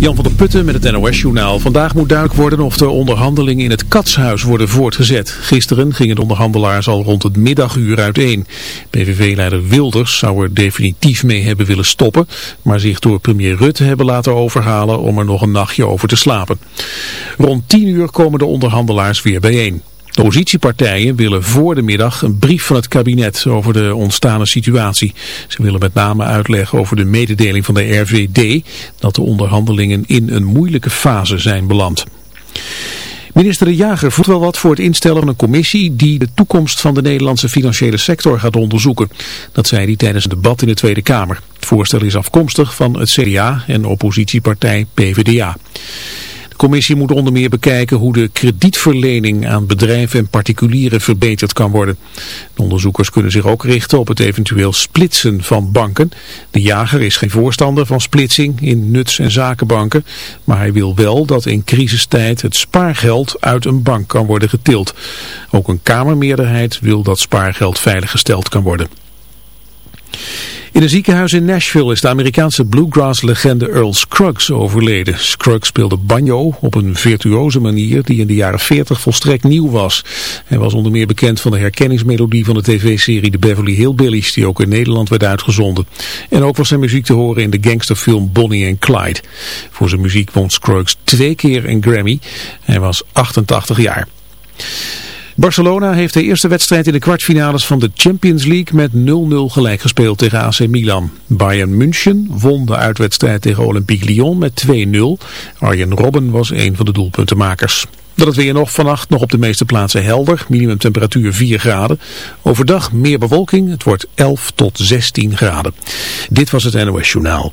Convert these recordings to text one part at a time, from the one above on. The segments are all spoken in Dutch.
Jan van der Putten met het NOS-journaal. Vandaag moet duidelijk worden of de onderhandelingen in het Katshuis worden voortgezet. Gisteren gingen de onderhandelaars al rond het middaguur uiteen. PVV-leider Wilders zou er definitief mee hebben willen stoppen, maar zich door premier Rutte hebben laten overhalen om er nog een nachtje over te slapen. Rond tien uur komen de onderhandelaars weer bijeen. De oppositiepartijen willen voor de middag een brief van het kabinet over de ontstane situatie. Ze willen met name uitleggen over de mededeling van de RVD dat de onderhandelingen in een moeilijke fase zijn beland. Minister De Jager voelt wel wat voor het instellen van een commissie die de toekomst van de Nederlandse financiële sector gaat onderzoeken. Dat zei hij tijdens een debat in de Tweede Kamer. Het voorstel is afkomstig van het CDA en oppositiepartij PvdA commissie moet onder meer bekijken hoe de kredietverlening aan bedrijven en particulieren verbeterd kan worden. De onderzoekers kunnen zich ook richten op het eventueel splitsen van banken. De jager is geen voorstander van splitsing in nuts- en zakenbanken, maar hij wil wel dat in crisistijd het spaargeld uit een bank kan worden getild. Ook een kamermeerderheid wil dat spaargeld veiliggesteld kan worden. In een ziekenhuis in Nashville is de Amerikaanse bluegrass-legende Earl Scruggs overleden. Scruggs speelde banjo op een virtuoze manier die in de jaren 40 volstrekt nieuw was. Hij was onder meer bekend van de herkenningsmelodie van de tv-serie The Beverly Hillbillies, die ook in Nederland werd uitgezonden. En ook was zijn muziek te horen in de gangsterfilm Bonnie and Clyde. Voor zijn muziek won Scruggs twee keer een Grammy. Hij was 88 jaar. Barcelona heeft de eerste wedstrijd in de kwartfinales van de Champions League met 0-0 gelijk gespeeld tegen AC Milan. Bayern München won de uitwedstrijd tegen Olympique Lyon met 2-0. Arjen Robben was een van de doelpuntenmakers. Dat het weer nog vannacht nog op de meeste plaatsen helder. Minimumtemperatuur 4 graden. Overdag meer bewolking. Het wordt 11 tot 16 graden. Dit was het NOS Journaal.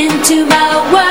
Into my world.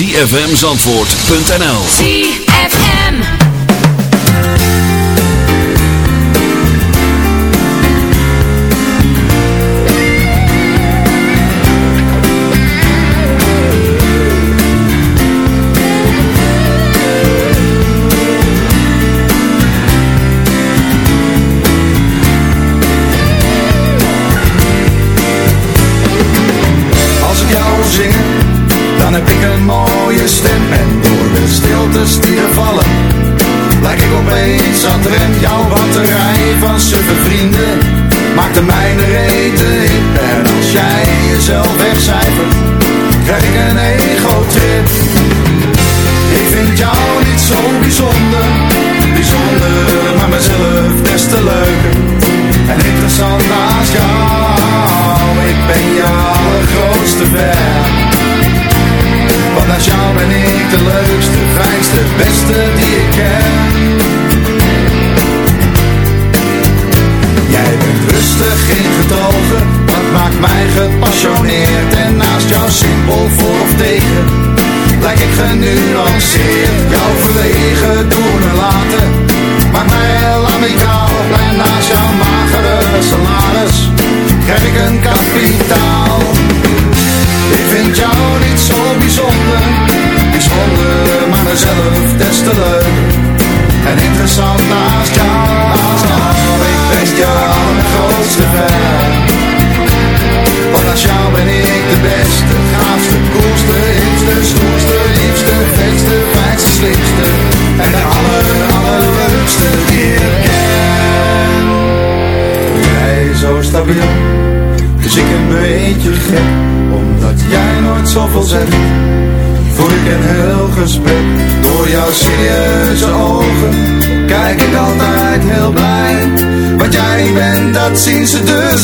zfmzandvoort.nl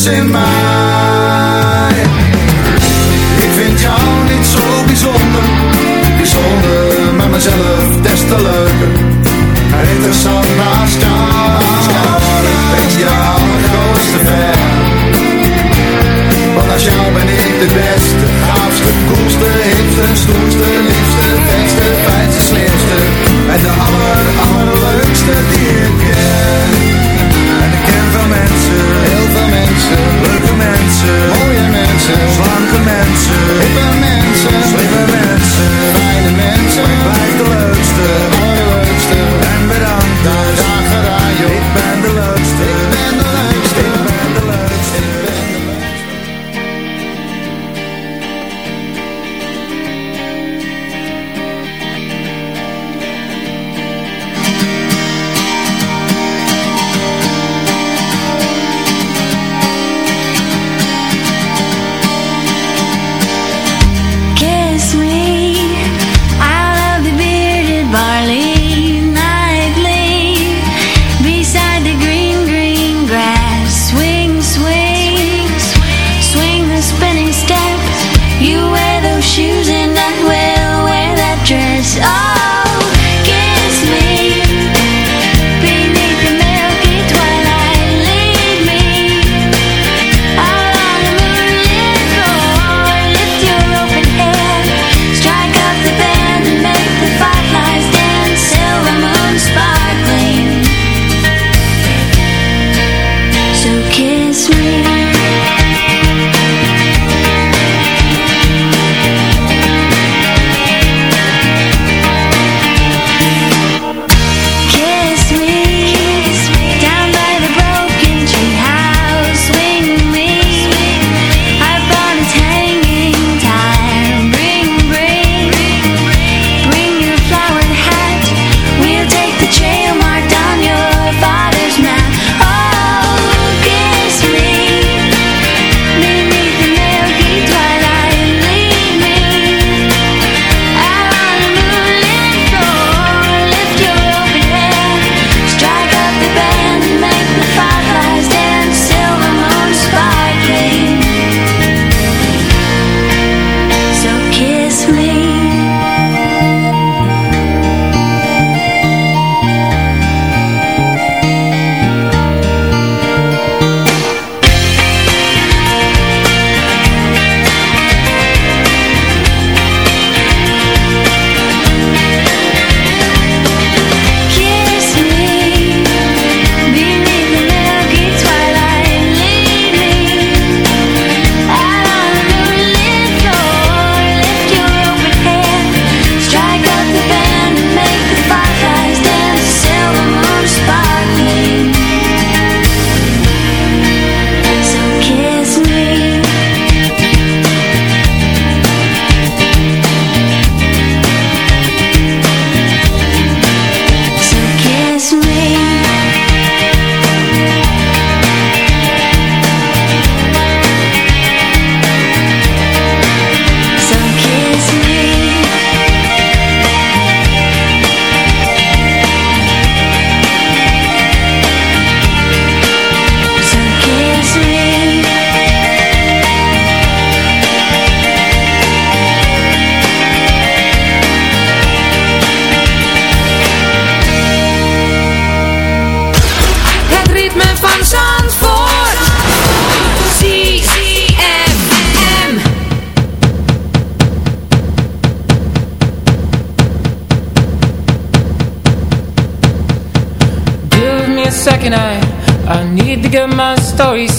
in mij. Ik vind jou niet zo bijzonder, bijzonder, maar mezelf des te leuker. Interessant naast jou, ik ben jouw grootste ver. Want als jou ben ik de beste, gaafste, koelste, hipste, stoerste, liefste, beste, fijnste, slimste. En de aller, allerleukste die ik ken. En ik ken veel mensen. Seems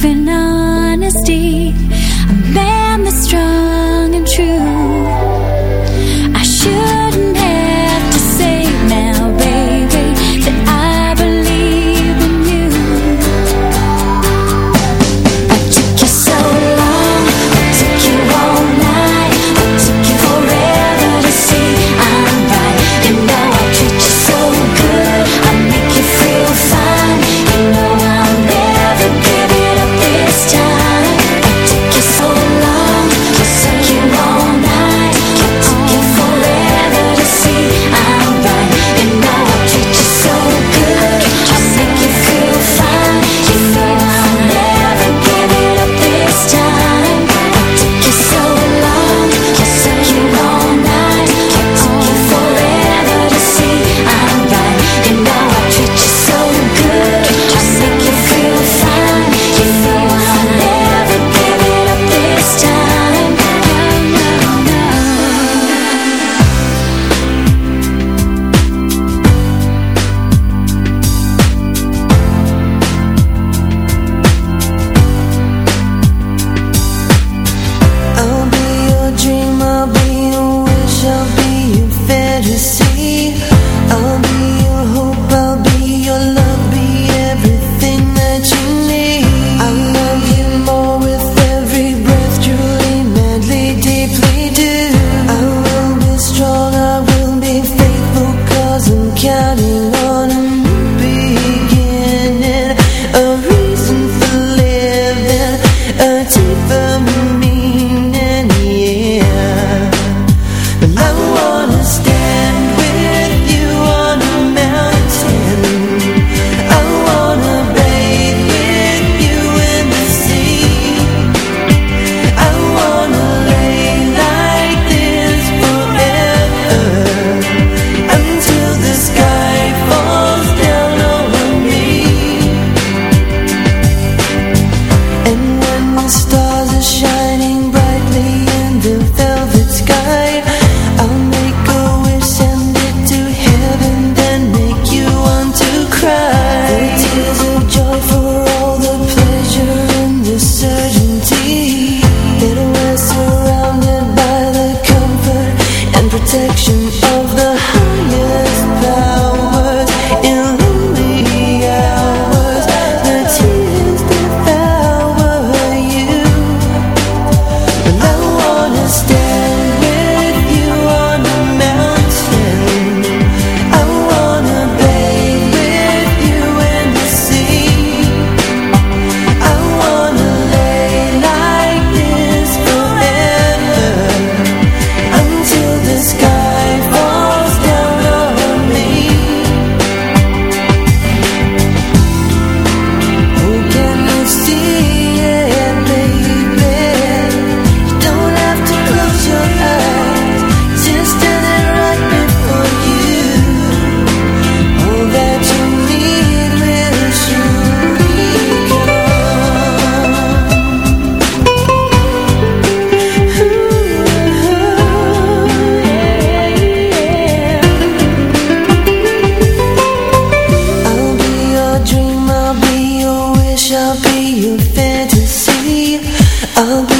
living honesty. be your fantasy. I'll be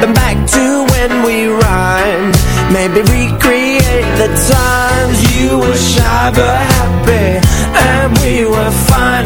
Back to when we rhymed. Maybe recreate the times. You were shy but happy And we were fine.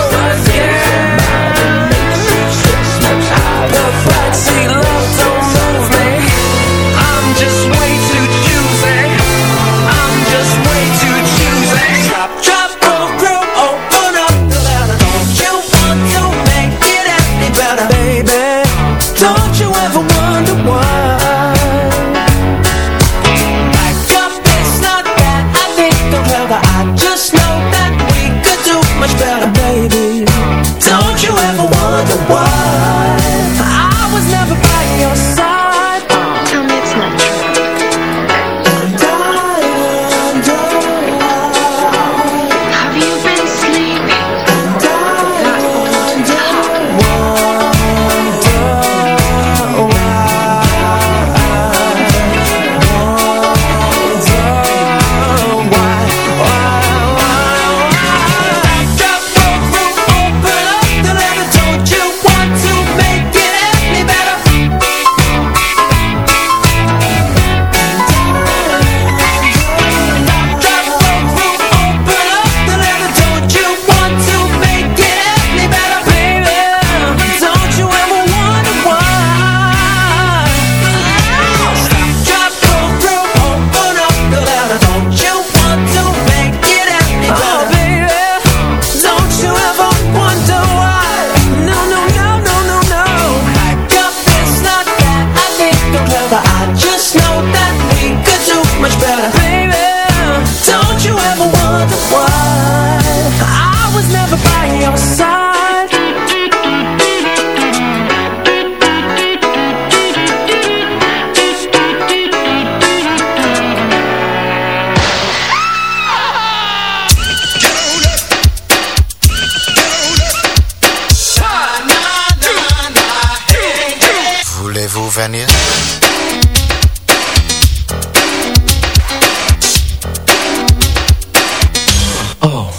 Oh.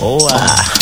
Oh, ah.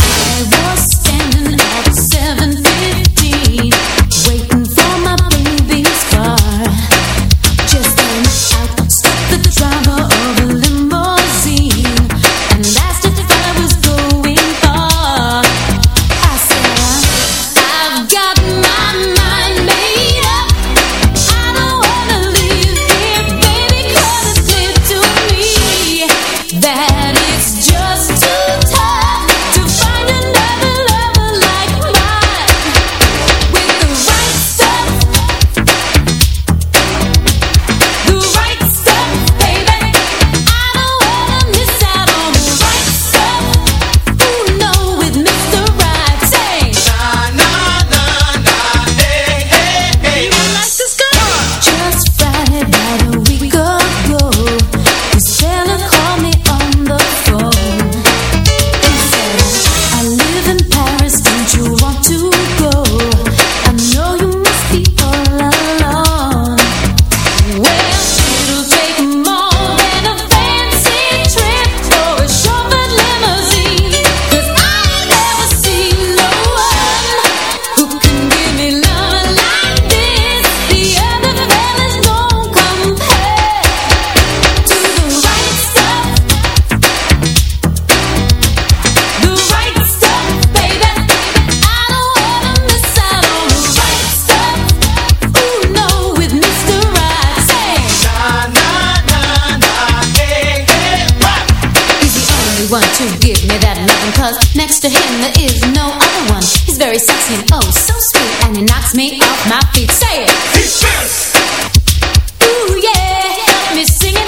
Cause next to him there is no other one He's very sexy and oh so sweet And he knocks me off my feet Say it! He's fierce! Ooh yeah, help me sing it